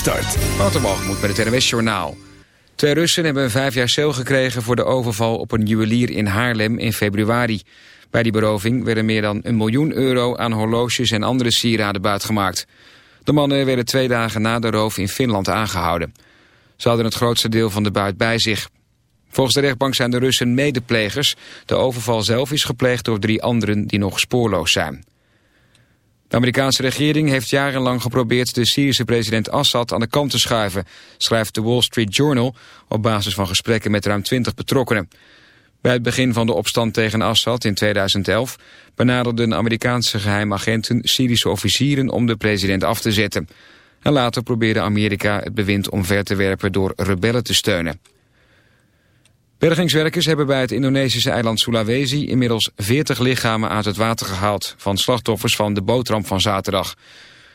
start. moet met het NWS Journaal. Twee Russen hebben een vijf jaar cel gekregen voor de overval op een juwelier in Haarlem in februari. Bij die beroving werden meer dan een miljoen euro aan horloges en andere sieraden buitgemaakt. De mannen werden twee dagen na de roof in Finland aangehouden. Ze hadden het grootste deel van de buit bij zich. Volgens de rechtbank zijn de Russen medeplegers. De overval zelf is gepleegd door drie anderen die nog spoorloos zijn. De Amerikaanse regering heeft jarenlang geprobeerd de Syrische president Assad aan de kant te schuiven, schrijft de Wall Street Journal op basis van gesprekken met ruim 20 betrokkenen. Bij het begin van de opstand tegen Assad in 2011 benaderden Amerikaanse geheimagenten Syrische officieren om de president af te zetten. En later probeerde Amerika het bewind omver te werpen door rebellen te steunen. Bergingswerkers hebben bij het Indonesische eiland Sulawesi inmiddels 40 lichamen uit het water gehaald van slachtoffers van de bootramp van zaterdag.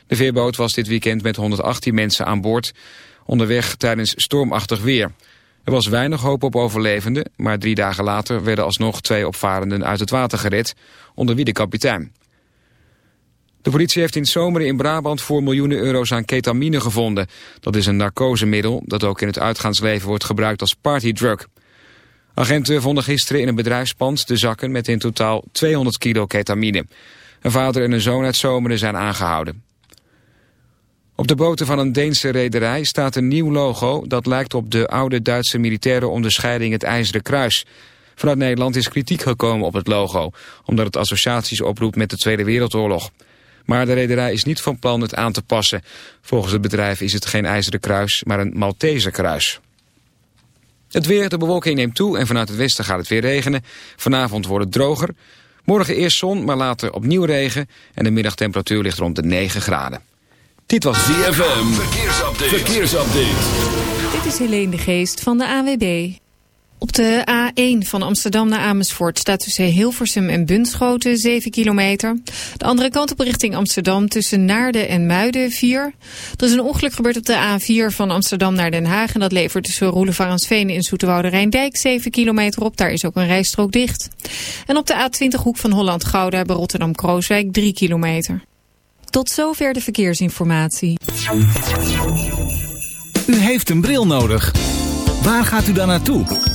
De veerboot was dit weekend met 118 mensen aan boord, onderweg tijdens stormachtig weer. Er was weinig hoop op overlevenden, maar drie dagen later werden alsnog twee opvarenden uit het water gered, onder wie de kapitein. De politie heeft in Zomeren in Brabant voor miljoenen euro's aan ketamine gevonden. Dat is een narcosemiddel dat ook in het uitgaansleven wordt gebruikt als partydrug. Agenten vonden gisteren in een bedrijfspand de zakken met in totaal 200 kilo ketamine. Een vader en een zoon uit Zomeren zijn aangehouden. Op de boten van een Deense rederij staat een nieuw logo... dat lijkt op de oude Duitse militaire onderscheiding het IJzeren Kruis. Vanuit Nederland is kritiek gekomen op het logo... omdat het associaties oproept met de Tweede Wereldoorlog. Maar de rederij is niet van plan het aan te passen. Volgens het bedrijf is het geen IJzeren Kruis, maar een Maltese Kruis. Het weer, de bewolking neemt toe en vanuit het westen gaat het weer regenen. Vanavond wordt het droger. Morgen eerst zon, maar later opnieuw regen. En de middagtemperatuur ligt rond de 9 graden. Dit was ZFM. Verkeersupdate. Verkeersupdate. Dit is Helene de Geest van de AWB. Op de A1 van Amsterdam naar Amersfoort staat tussen Hilversum en Bunschoten 7 kilometer. De andere kant op richting Amsterdam tussen Naarden en Muiden 4. Er is een ongeluk gebeurd op de A4 van Amsterdam naar Den Haag. En dat levert tussen Roelevarensveen en Zoeterwoude Rijndijk 7 kilometer op. Daar is ook een rijstrook dicht. En op de A20 hoek van Holland-Gouda bij Rotterdam-Krooswijk 3 kilometer. Tot zover de verkeersinformatie. U heeft een bril nodig. Waar gaat u dan naartoe?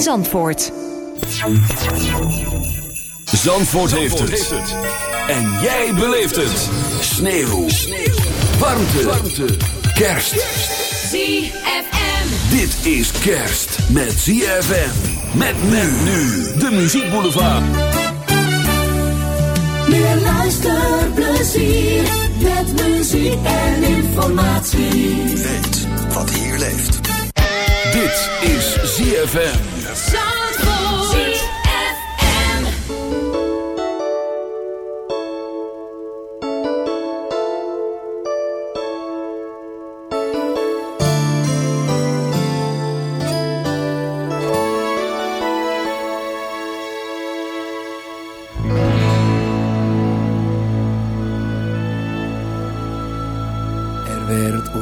Zandvoort. Zandvoort, heeft, het. En jij beleeft het. Sneeuw. Warmte. Warmte. Kerst. ZFM. Dit is kerst met ZFM. Met men nu. De Muziekboulevard. Meer luisterplezier met muziek en informatie. Weet wat hier leeft. Dit is ZFM.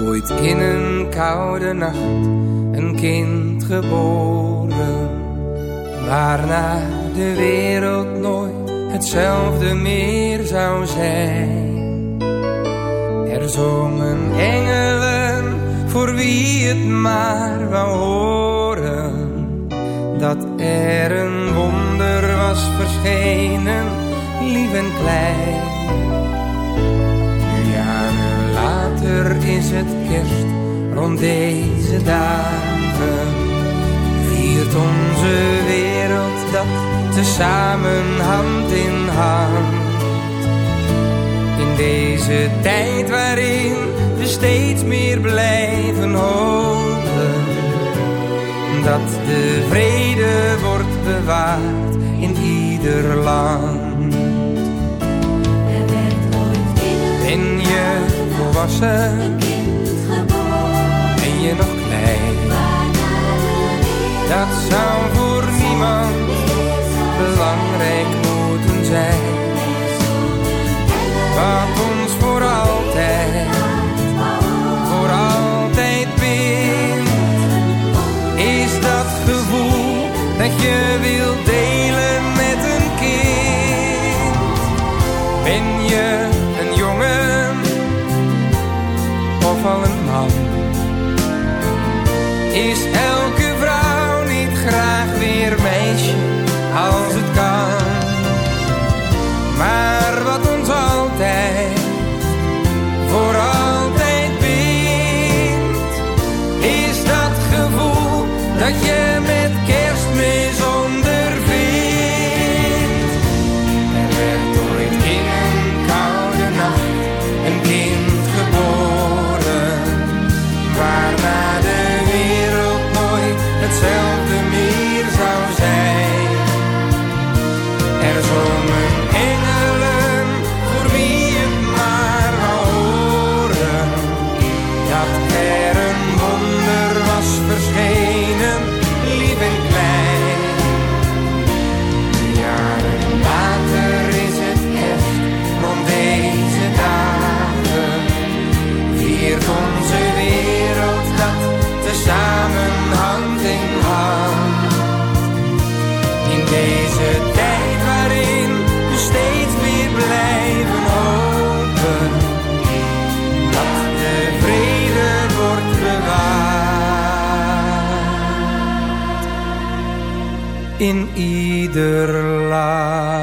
Ooit in een koude nacht een kind geboren, waarna de wereld nooit hetzelfde meer zou zijn. Er zongen engelen voor wie het maar wou horen. Dat er een wonder was verschenen, lief en klein. Jaren later is het kerst rond deze dagen. Viert onze wereld dat tezamen hand in hand. In deze tijd waarin we steeds meer blijven hopen. Dat de vrede wordt bewaard in ieder land. Ben je volwassen? Ben je nog klein? Dat zou voor niemand belangrijk moeten zijn. Wat ons voor altijd, voor altijd bindt, is dat gevoel dat je wilt delen in ieder land.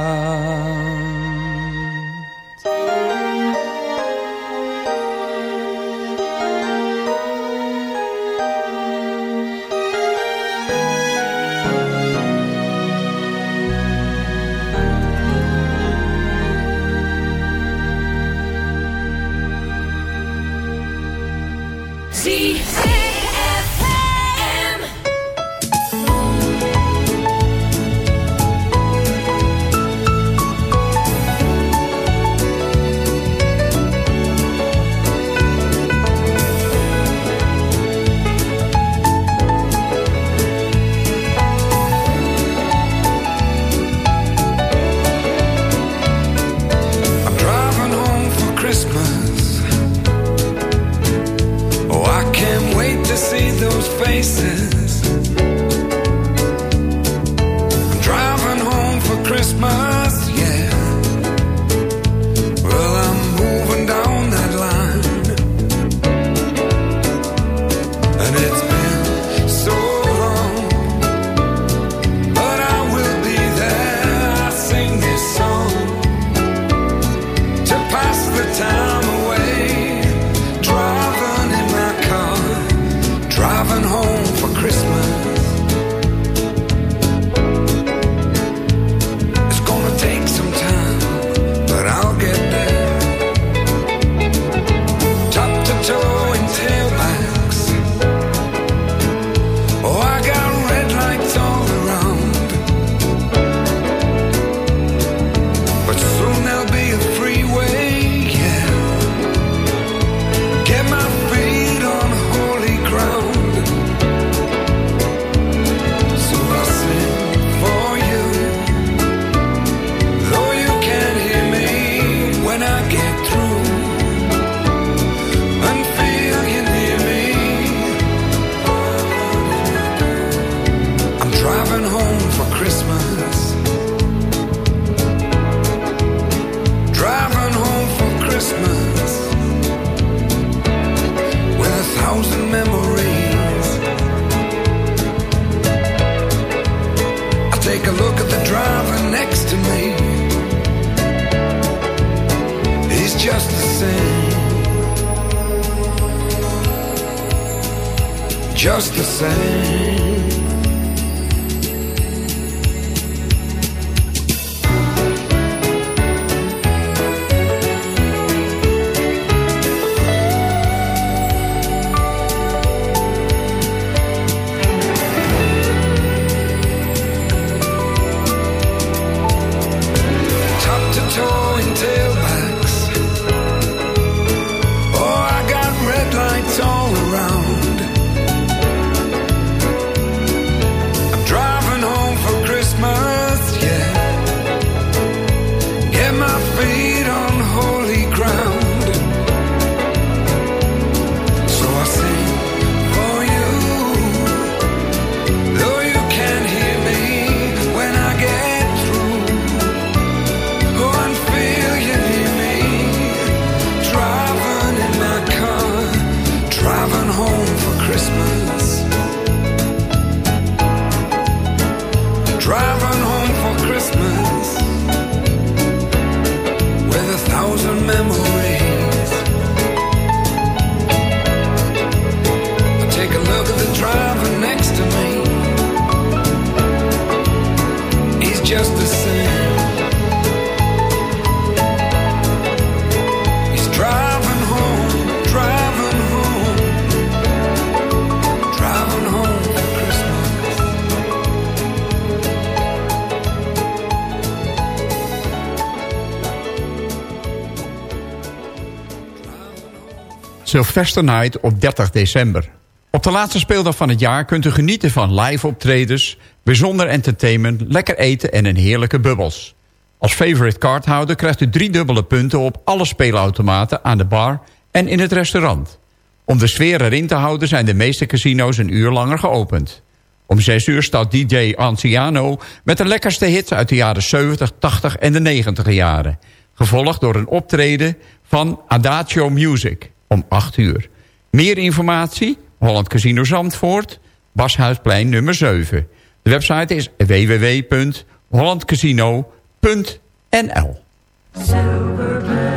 Sylvester Night op 30 december. Op de laatste speeldag van het jaar kunt u genieten van live optredens, bijzonder entertainment, lekker eten en een heerlijke bubbels. Als favorite cardhouder krijgt u drie dubbele punten op alle speelautomaten aan de bar en in het restaurant. Om de sfeer erin te houden zijn de meeste casino's een uur langer geopend. Om 6 uur staat DJ Anciano met de lekkerste hits uit de jaren 70, 80 en de 90 jaren. Gevolgd door een optreden van Adagio Music om 8 uur. Meer informatie? Holland Casino Zandvoort, Bashuisplein nummer 7. De website is www.hollandcasino.nl Silver bells,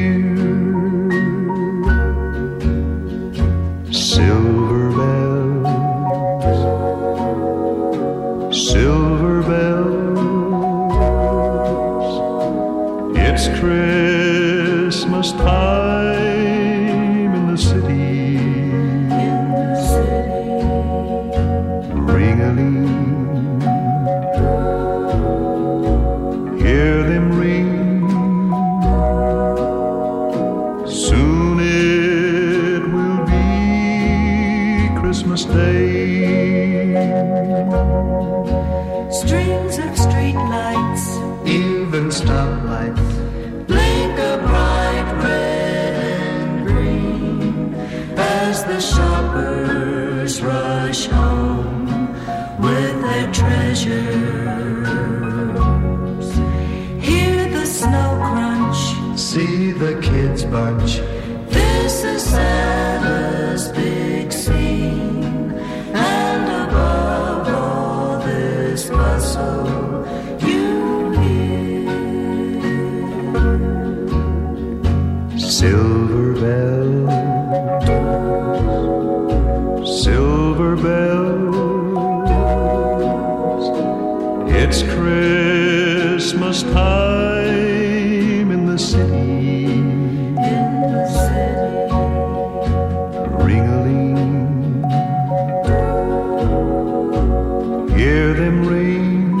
It's Christmas time in the city. Hear them ring.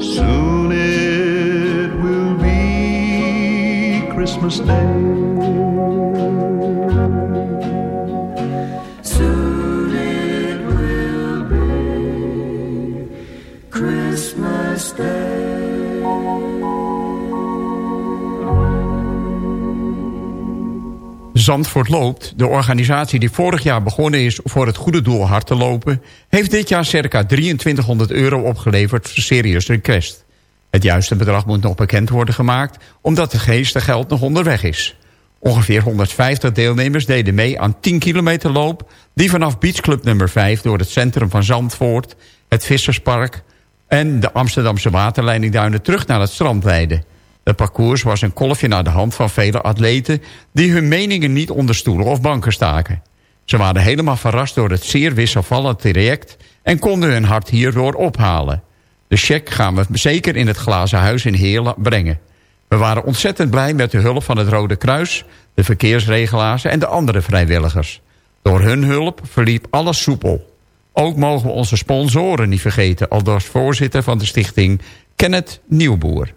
Soon it will be Christmas Day. Zandvoort Loopt, de organisatie die vorig jaar begonnen is... voor het goede doel hard te lopen... heeft dit jaar circa 2300 euro opgeleverd voor Serious Request. Het juiste bedrag moet nog bekend worden gemaakt... omdat het geeste geld nog onderweg is. Ongeveer 150 deelnemers deden mee aan 10 kilometer loop... die vanaf Beach Club nummer 5 door het centrum van Zandvoort... het Visserspark en de Amsterdamse waterleidingduinen terug naar het strand leidden. Het parcours was een kolfje naar de hand van vele atleten... die hun meningen niet onder stoelen of banken staken. Ze waren helemaal verrast door het zeer wisselvallend traject... en konden hun hart hierdoor ophalen. De check gaan we zeker in het glazen huis in Heerlen brengen. We waren ontzettend blij met de hulp van het Rode Kruis... de verkeersregelaars en de andere vrijwilligers. Door hun hulp verliep alles soepel. Ook mogen we onze sponsoren niet vergeten... aldus voorzitter van de stichting Kenneth Nieuwboer.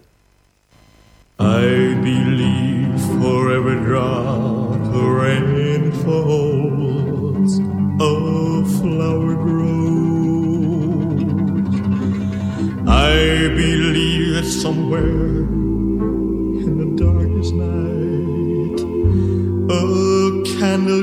I believe for every drop the rain falls, a flower grows. I believe that somewhere in the darkest night, a candle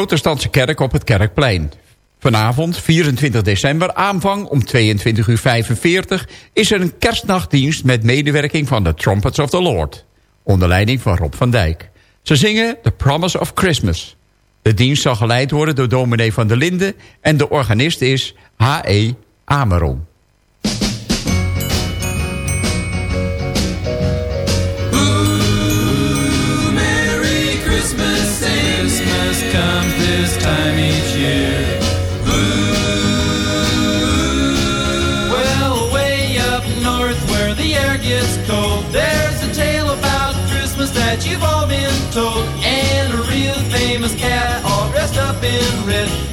Protestantse kerk op het Kerkplein. Vanavond, 24 december, aanvang om 22.45 uur is er een kerstnachtdienst met medewerking van de Trumpets of the Lord. Onder leiding van Rob van Dijk. Ze zingen The Promise of Christmas. De dienst zal geleid worden door dominee van der Linden... en de organist is H.E. Ameron. Comes this time each year. Ooh. Well, way up north where the air gets cold, there's a tale about Christmas that you've all been told. And a real famous cat all dressed up in red.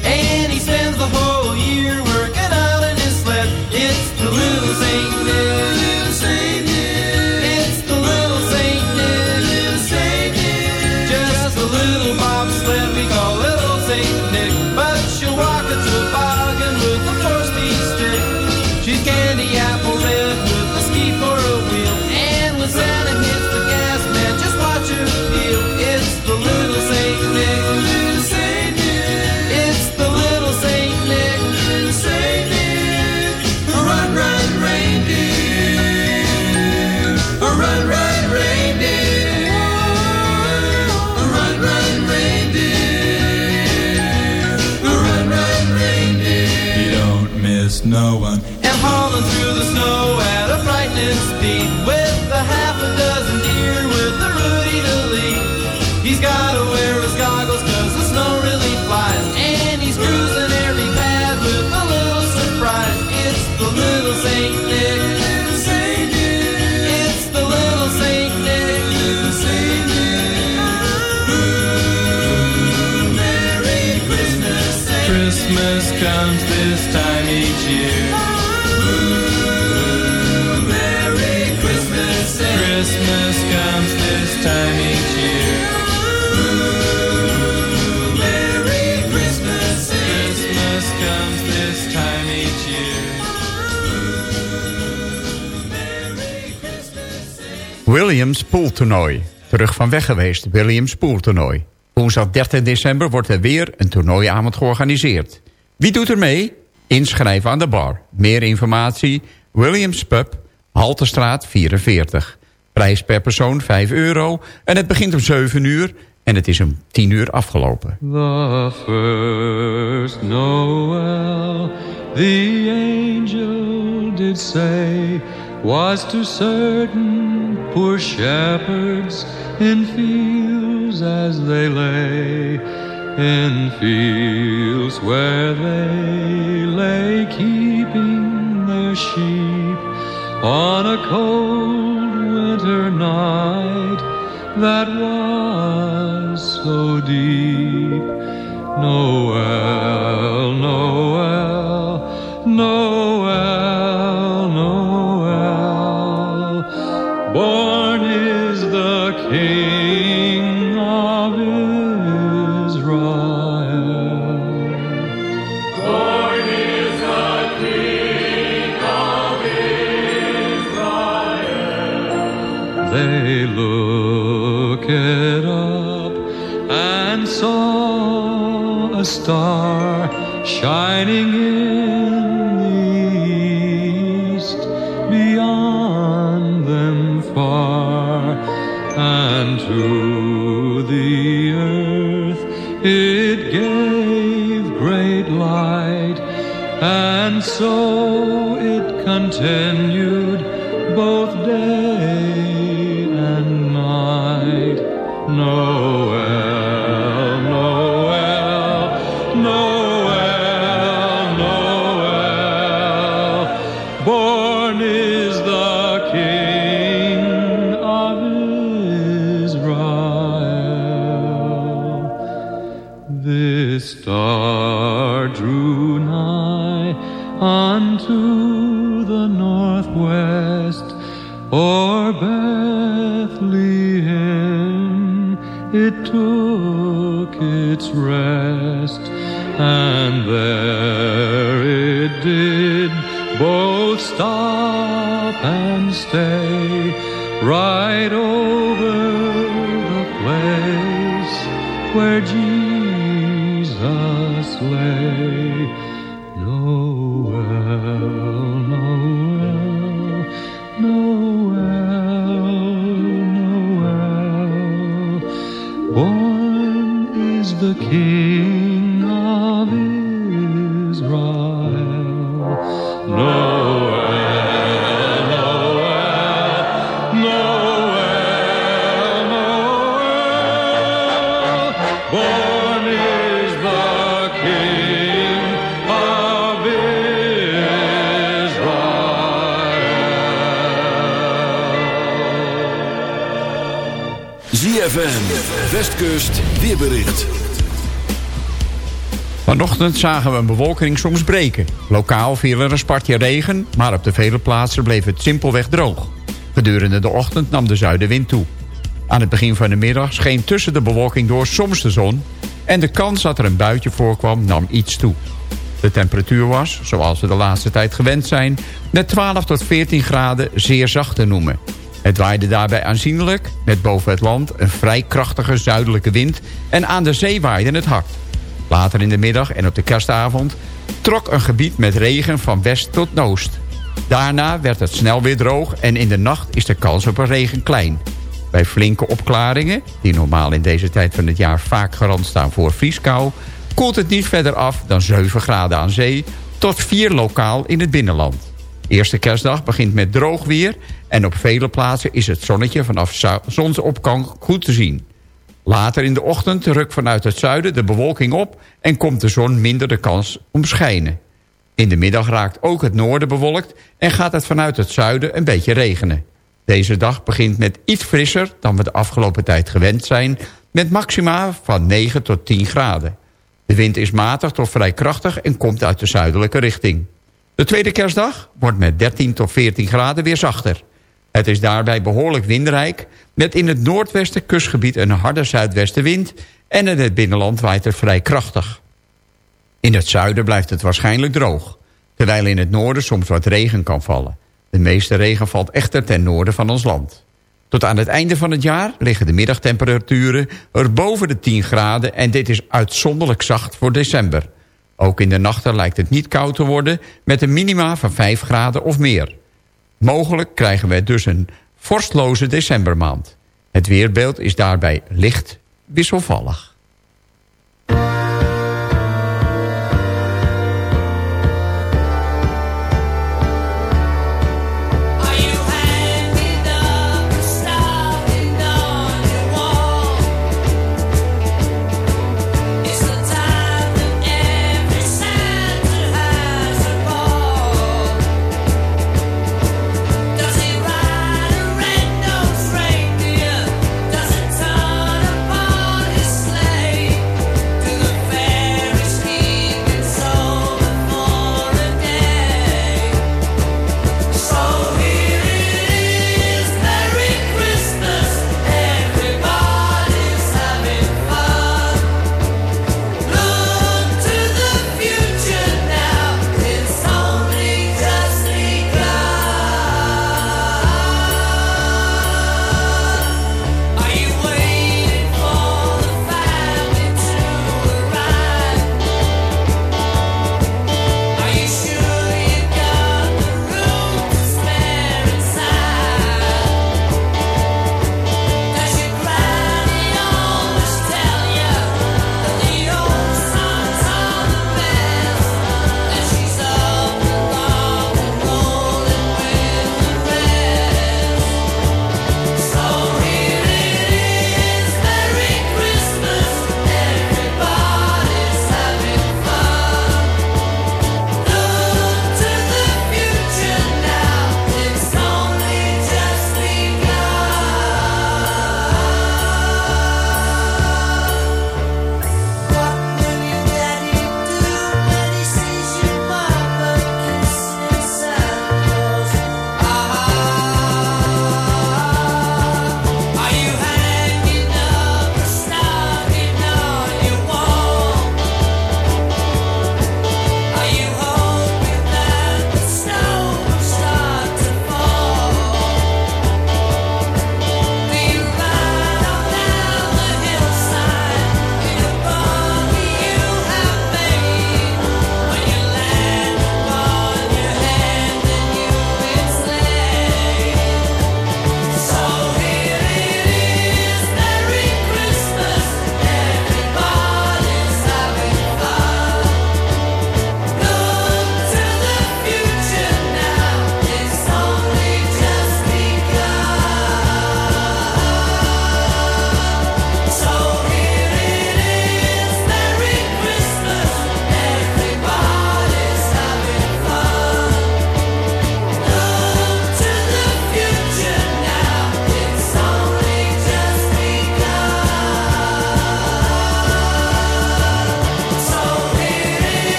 Williams Pooltoernooi. Terug van weg geweest, Williams Pooltoernooi. Woensdag 30 december wordt er weer een toernooiavond georganiseerd. Wie doet er mee? Inschrijven aan de bar. Meer informatie, Williams Pub, Haltestraat 44. Prijs per persoon 5 euro en het begint om 7 uur en het is om 10 uur afgelopen. The first Noel, the angel did say, was to certain poor shepherds in fields as they lay, in fields where they lay keeping their sheep on a cold winter night that was so deep. Noel, Noel, Noel, a star shining in the east beyond them far and to the earth it gave great light and so it continued both day and night. Noel it took its rest, and there it did both stop and stay right over the place where Jesus lay. Westkust, weerbericht. Vanochtend zagen we een bewolking soms breken. Lokaal viel er een spatje regen, maar op de vele plaatsen bleef het simpelweg droog. Gedurende de ochtend nam de zuidenwind toe. Aan het begin van de middag scheen tussen de bewolking door soms de zon... en de kans dat er een buitje voorkwam nam iets toe. De temperatuur was, zoals we de laatste tijd gewend zijn... met 12 tot 14 graden zeer zacht te noemen. Het waaide daarbij aanzienlijk, met boven het land een vrij krachtige zuidelijke wind... en aan de zee waaide het hard. Later in de middag en op de kerstavond trok een gebied met regen van west tot noost. Daarna werd het snel weer droog en in de nacht is de kans op een regen klein. Bij flinke opklaringen, die normaal in deze tijd van het jaar vaak garant staan voor vrieskou... koelt het niet verder af dan 7 graden aan zee tot 4 lokaal in het binnenland. Eerste kerstdag begint met droog weer en op vele plaatsen is het zonnetje vanaf zonsopgang goed te zien. Later in de ochtend rukt vanuit het zuiden de bewolking op... en komt de zon minder de kans om schijnen. In de middag raakt ook het noorden bewolkt... en gaat het vanuit het zuiden een beetje regenen. Deze dag begint met iets frisser dan we de afgelopen tijd gewend zijn... met maxima van 9 tot 10 graden. De wind is matig tot vrij krachtig en komt uit de zuidelijke richting. De tweede kerstdag wordt met 13 tot 14 graden weer zachter. Het is daarbij behoorlijk windrijk... met in het noordwesten kustgebied een harde zuidwestenwind... en in het binnenland waait het vrij krachtig. In het zuiden blijft het waarschijnlijk droog... terwijl in het noorden soms wat regen kan vallen. De meeste regen valt echter ten noorden van ons land. Tot aan het einde van het jaar liggen de middagtemperaturen er boven de 10 graden... en dit is uitzonderlijk zacht voor december. Ook in de nachten lijkt het niet koud te worden... met een minima van 5 graden of meer. Mogelijk krijgen we dus een vorstloze decembermaand. Het weerbeeld is daarbij licht wisselvallig.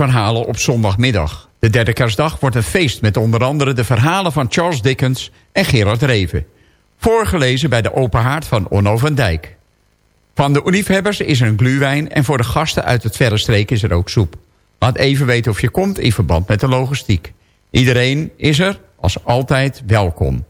Kerstverhalen op zondagmiddag. De derde kerstdag wordt een feest met onder andere de verhalen van Charles Dickens en Gerard Reven. Voorgelezen bij de Open Haard van Onno van Dijk. Van de liefhebbers is er een gluwijn en voor de gasten uit het verre streek is er ook soep. Laat even weten of je komt in verband met de logistiek. Iedereen is er, als altijd, welkom.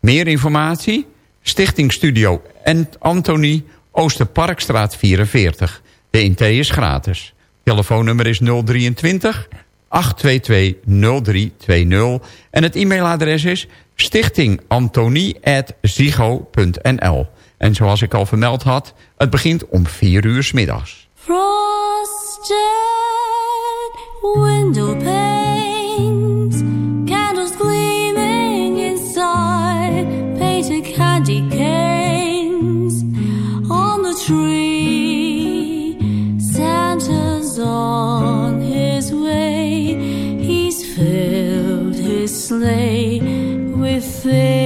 Meer informatie? Stichting Studio en Anthony, Oosterparkstraat 44. De intree is gratis. Telefoonnummer is 023 822 0320 en het e-mailadres is stichtingantonie.zigo.nl. En zoals ik al vermeld had, het begint om 4 uur s middags. Sleigh with things,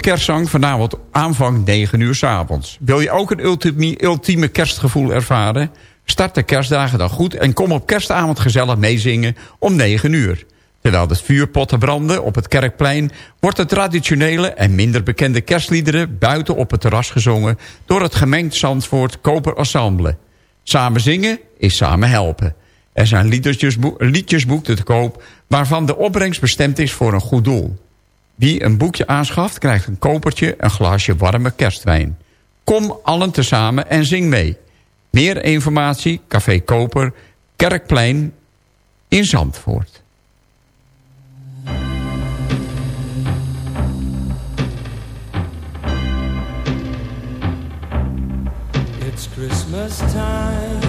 Openluchtkerstzang vanavond aanvang 9 uur s avonds. Wil je ook een ultieme, ultieme kerstgevoel ervaren? Start de kerstdagen dan goed en kom op kerstavond gezellig meezingen om 9 uur. Terwijl de vuurpotten branden op het Kerkplein... wordt de traditionele en minder bekende kerstliederen... buiten op het terras gezongen... door het gemengd Zandvoort Koper Ensemble. Samen zingen is samen helpen. Er zijn liedjesboek, liedjesboeken te koop... waarvan de opbrengst bestemd is voor een goed doel. Wie een boekje aanschaft, krijgt een kopertje... een glaasje warme kerstwijn. Kom allen tezamen en zing mee. Meer informatie, Café Koper, Kerkplein in Zandvoort. It's Christmas time.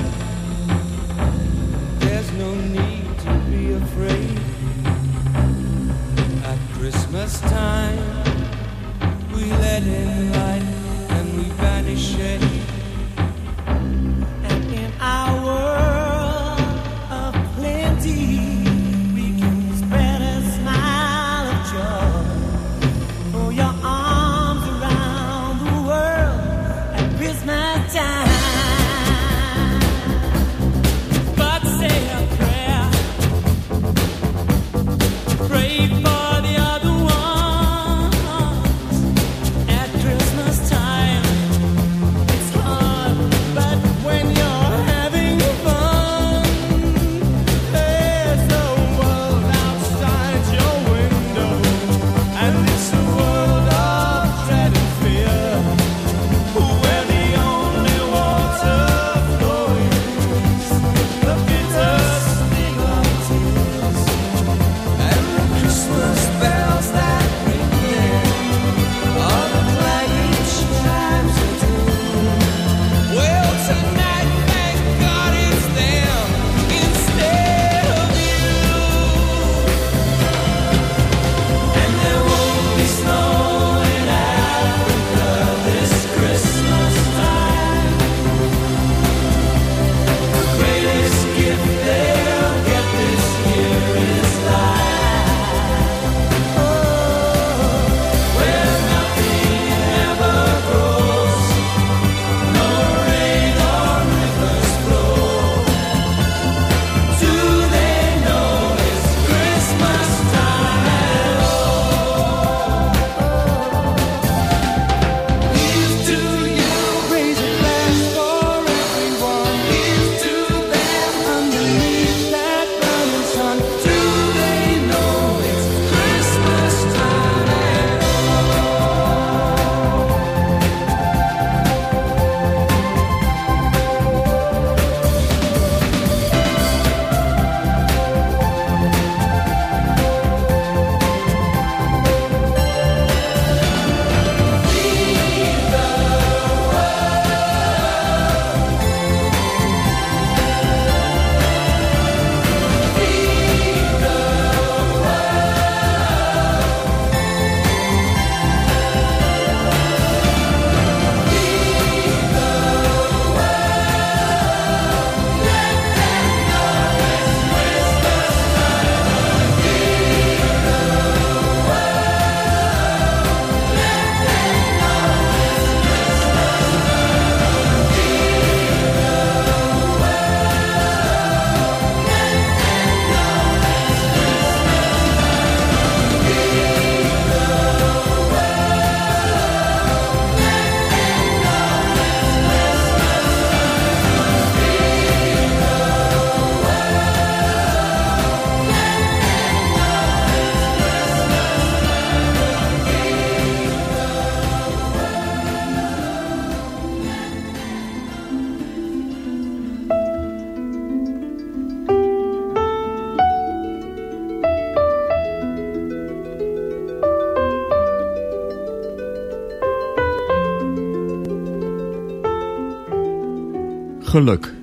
Geluk.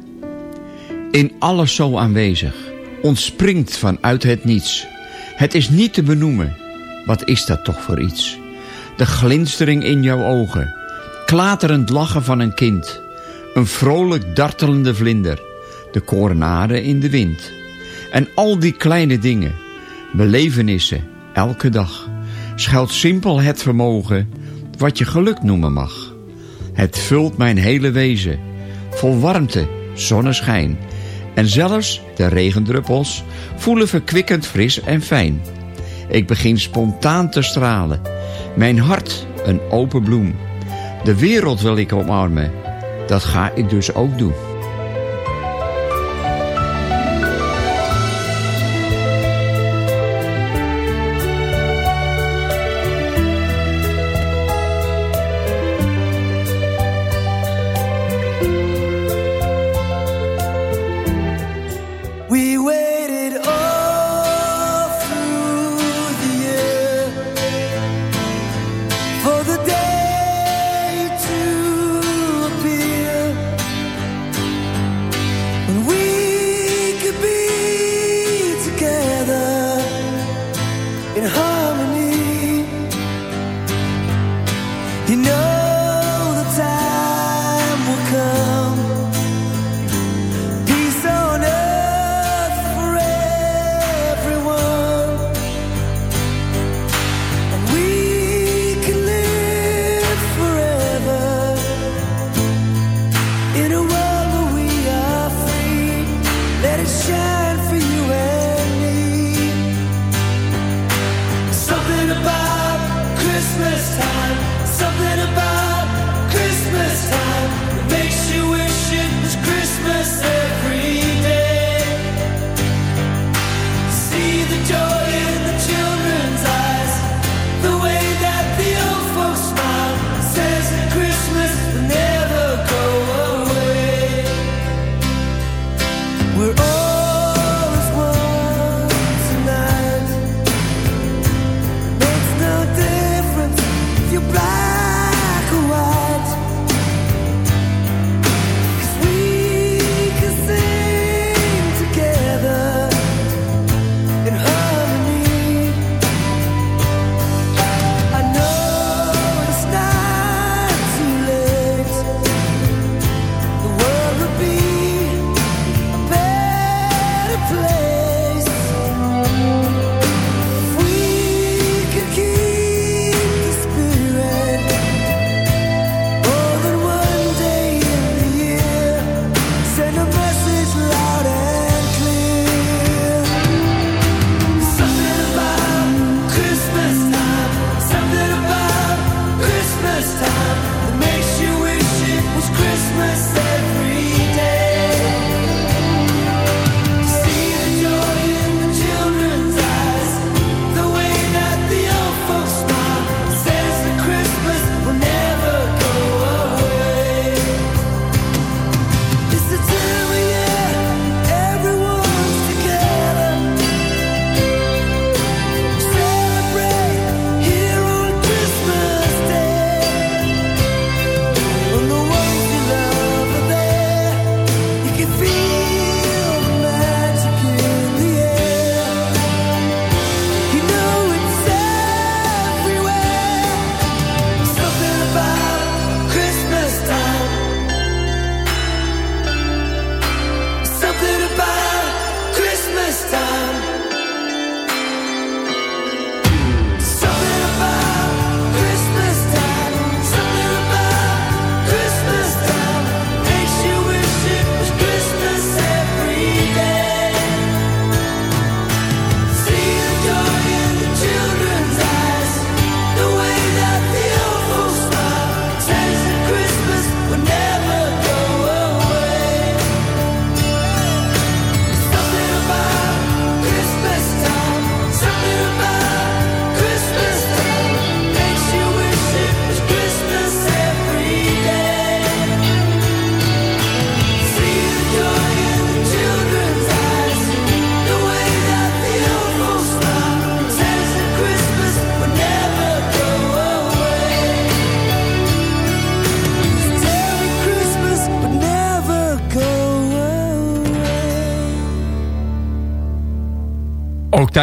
In alles zo aanwezig. Ontspringt vanuit het niets. Het is niet te benoemen. Wat is dat toch voor iets? De glinstering in jouw ogen. Klaterend lachen van een kind. Een vrolijk dartelende vlinder. De korenaren in de wind. En al die kleine dingen. Belevenissen, elke dag. Schuilt simpel het vermogen. Wat je geluk noemen mag. Het vult mijn hele wezen. Vol warmte, zonneschijn. En zelfs de regendruppels voelen verkwikkend fris en fijn. Ik begin spontaan te stralen. Mijn hart een open bloem. De wereld wil ik omarmen. Dat ga ik dus ook doen.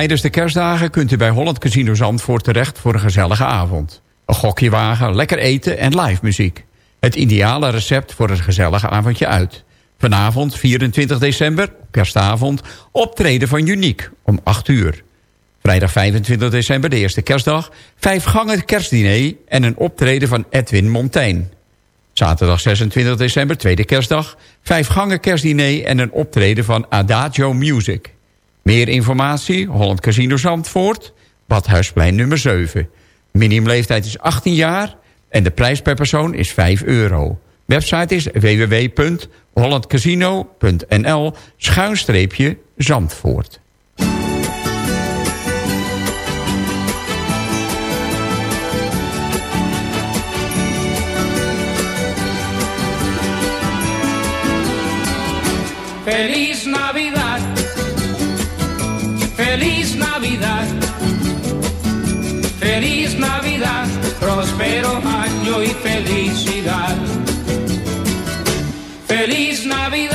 Tijdens de kerstdagen kunt u bij Holland Casino Zandvoort terecht voor een gezellige avond. Een gokjewagen, lekker eten en live muziek. Het ideale recept voor een gezellige avondje uit. Vanavond, 24 december, kerstavond, optreden van Uniek om 8 uur. Vrijdag 25 december, de eerste kerstdag, vijf gangen kerstdiner en een optreden van Edwin Montaigne. Zaterdag 26 december, tweede kerstdag, vijf gangen kerstdiner en een optreden van Adagio Music. Meer informatie, Holland Casino Zandvoort, Badhuisplein nummer 7. Minimumleeftijd is 18 jaar en de prijs per persoon is 5 euro. Website is www.hollandcasino.nl schuinstreepje Zandvoort. Felicidad. Feliz Navidad,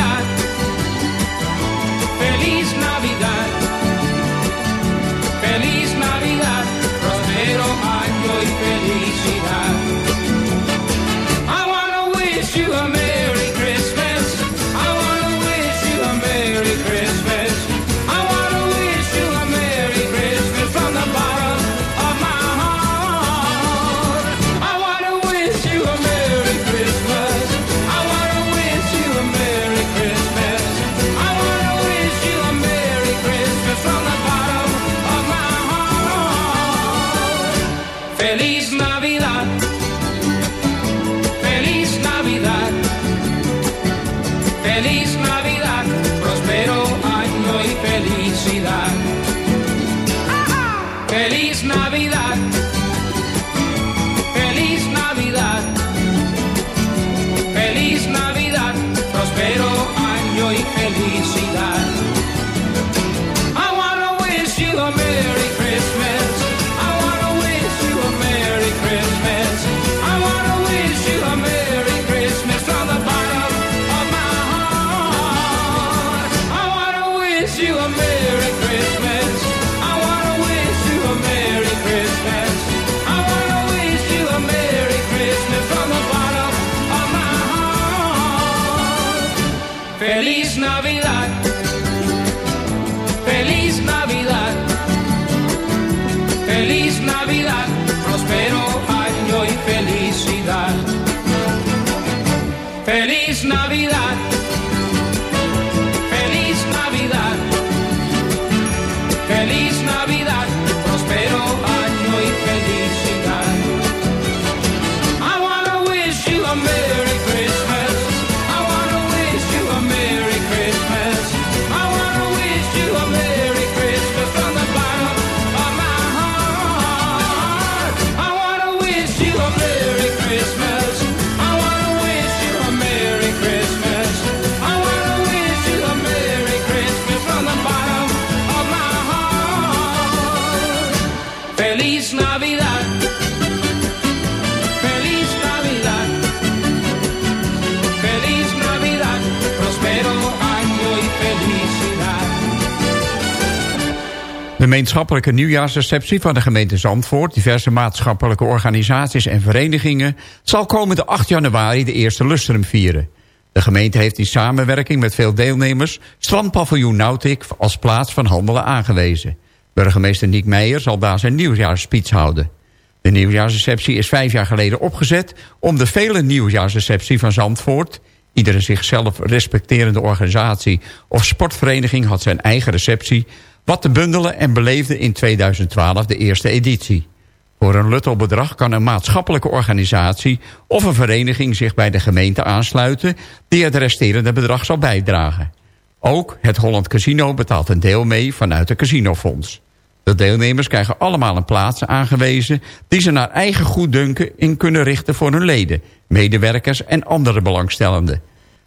Feliz gemeenschappelijke nieuwjaarsreceptie van de gemeente Zandvoort... diverse maatschappelijke organisaties en verenigingen... zal komende 8 januari de eerste lustrum vieren. De gemeente heeft in samenwerking met veel deelnemers... strandpaviljoen Nautic als plaats van handelen aangewezen. Burgemeester Niek Meijer zal daar zijn nieuwjaarsspeech houden. De nieuwjaarsreceptie is vijf jaar geleden opgezet... om de vele nieuwjaarsreceptie van Zandvoort... iedere zichzelf respecterende organisatie of sportvereniging... had zijn eigen receptie... wat te bundelen en beleefde in 2012 de eerste editie. Voor een luttel bedrag kan een maatschappelijke organisatie... of een vereniging zich bij de gemeente aansluiten... die het resterende bedrag zal bijdragen. Ook het Holland Casino betaalt een deel mee vanuit het casinofonds. De deelnemers krijgen allemaal een plaats aangewezen... die ze naar eigen goeddunken in kunnen richten voor hun leden... medewerkers en andere belangstellenden.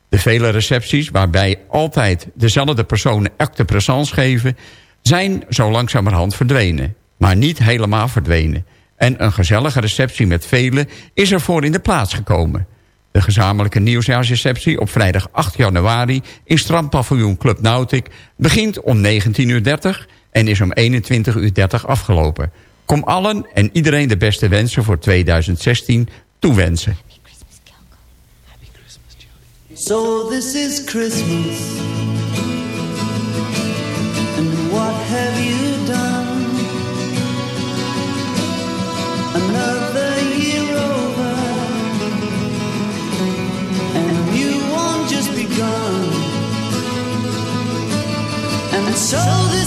De vele recepties waarbij altijd dezelfde personen acte présence geven zijn zo langzamerhand verdwenen. Maar niet helemaal verdwenen. En een gezellige receptie met velen is ervoor in de plaats gekomen. De gezamenlijke nieuwsjaarsreceptie op vrijdag 8 januari... in strandpaviljoen Club Nautic begint om 19.30 uur en is om 21.30 uur afgelopen. Kom allen en iedereen de beste wensen voor 2016 toewensen. So this is Christmas. So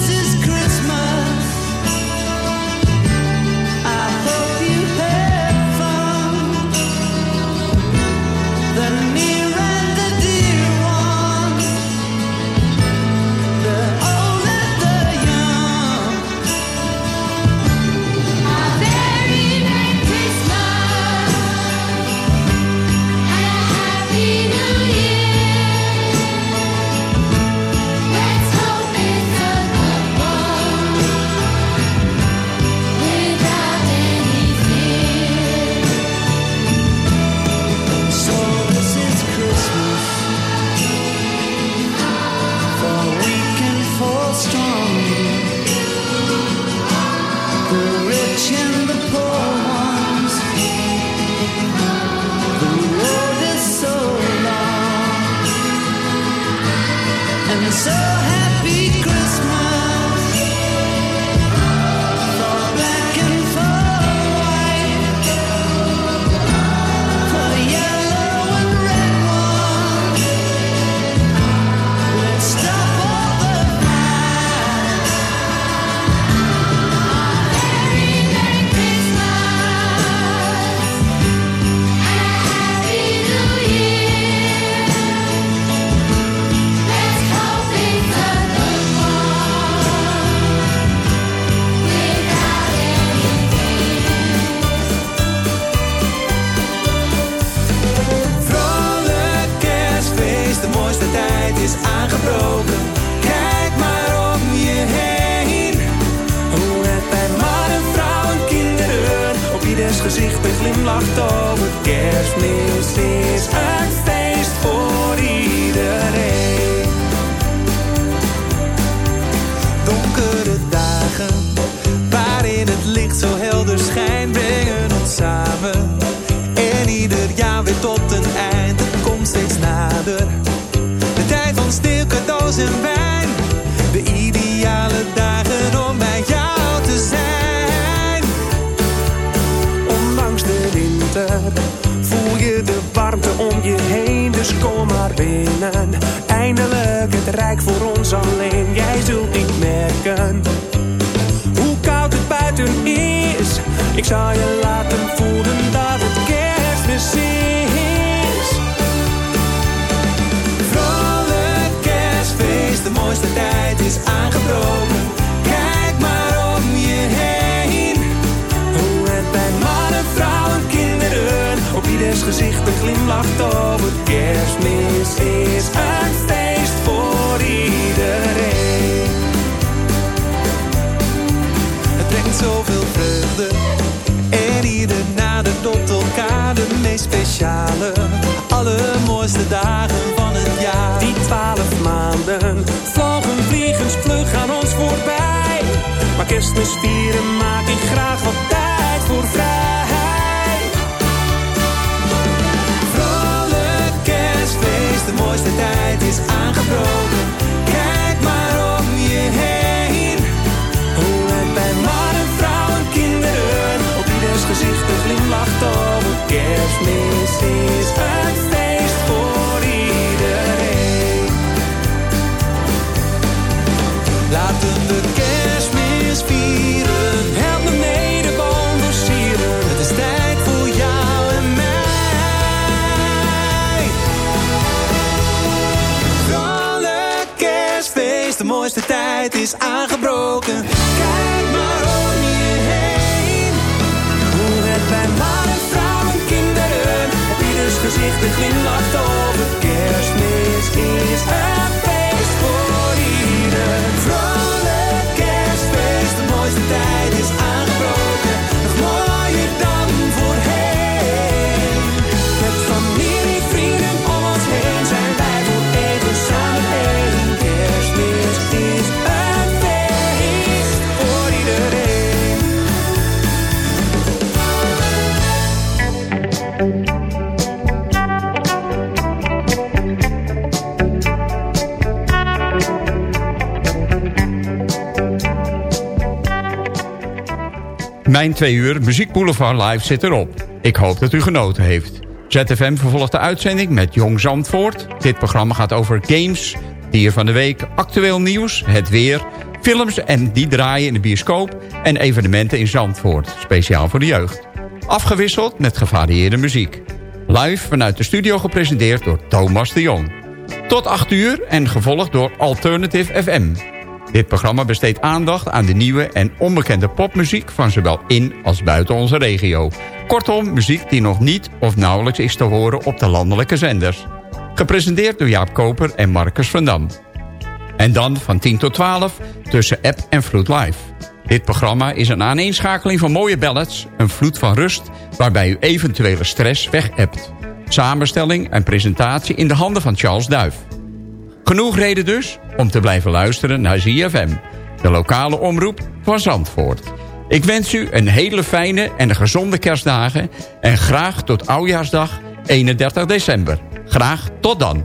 De tijd is aangebroken. Kijk maar om je heen. Hoe het bij mannen, vrouwen, kinderen. Op ieders gezicht een glimlach over Kerstmis is een meest speciale, allermooiste dagen van het jaar. Die twaalf maanden vlogen vliegensvlug aan ons voorbij. Maar kerstmis vieren maak ik graag wat tijd voor vrij. Vrolijk kerstfeest, de mooiste tijd is aangebroken glimlacht over kerstmis is het feest voor iedereen. Laten we kerstmis vieren, help me mee de boom versieren. Het is tijd voor jou en mij. Vrolijk kerstfeest, de mooiste tijd de glimlach toch. Mijn twee uur Muziek Boulevard Live zit erop. Ik hoop dat u genoten heeft. ZFM vervolgt de uitzending met Jong Zandvoort. Dit programma gaat over games, dier van de week, actueel nieuws, het weer... films en die draaien in de bioscoop... en evenementen in Zandvoort, speciaal voor de jeugd. Afgewisseld met gevarieerde muziek. Live vanuit de studio gepresenteerd door Thomas de Jong. Tot 8 uur en gevolgd door Alternative FM. Dit programma besteedt aandacht aan de nieuwe en onbekende popmuziek... van zowel in als buiten onze regio. Kortom, muziek die nog niet of nauwelijks is te horen op de landelijke zenders. Gepresenteerd door Jaap Koper en Marcus van Dam. En dan van 10 tot 12 tussen app en vloed live. Dit programma is een aaneenschakeling van mooie ballads... een vloed van rust waarbij u eventuele stress weg hebt. Samenstelling en presentatie in de handen van Charles Duif. Genoeg reden dus om te blijven luisteren naar ZFM. De lokale omroep van Zandvoort. Ik wens u een hele fijne en gezonde kerstdagen... en graag tot Oudjaarsdag 31 december. Graag tot dan.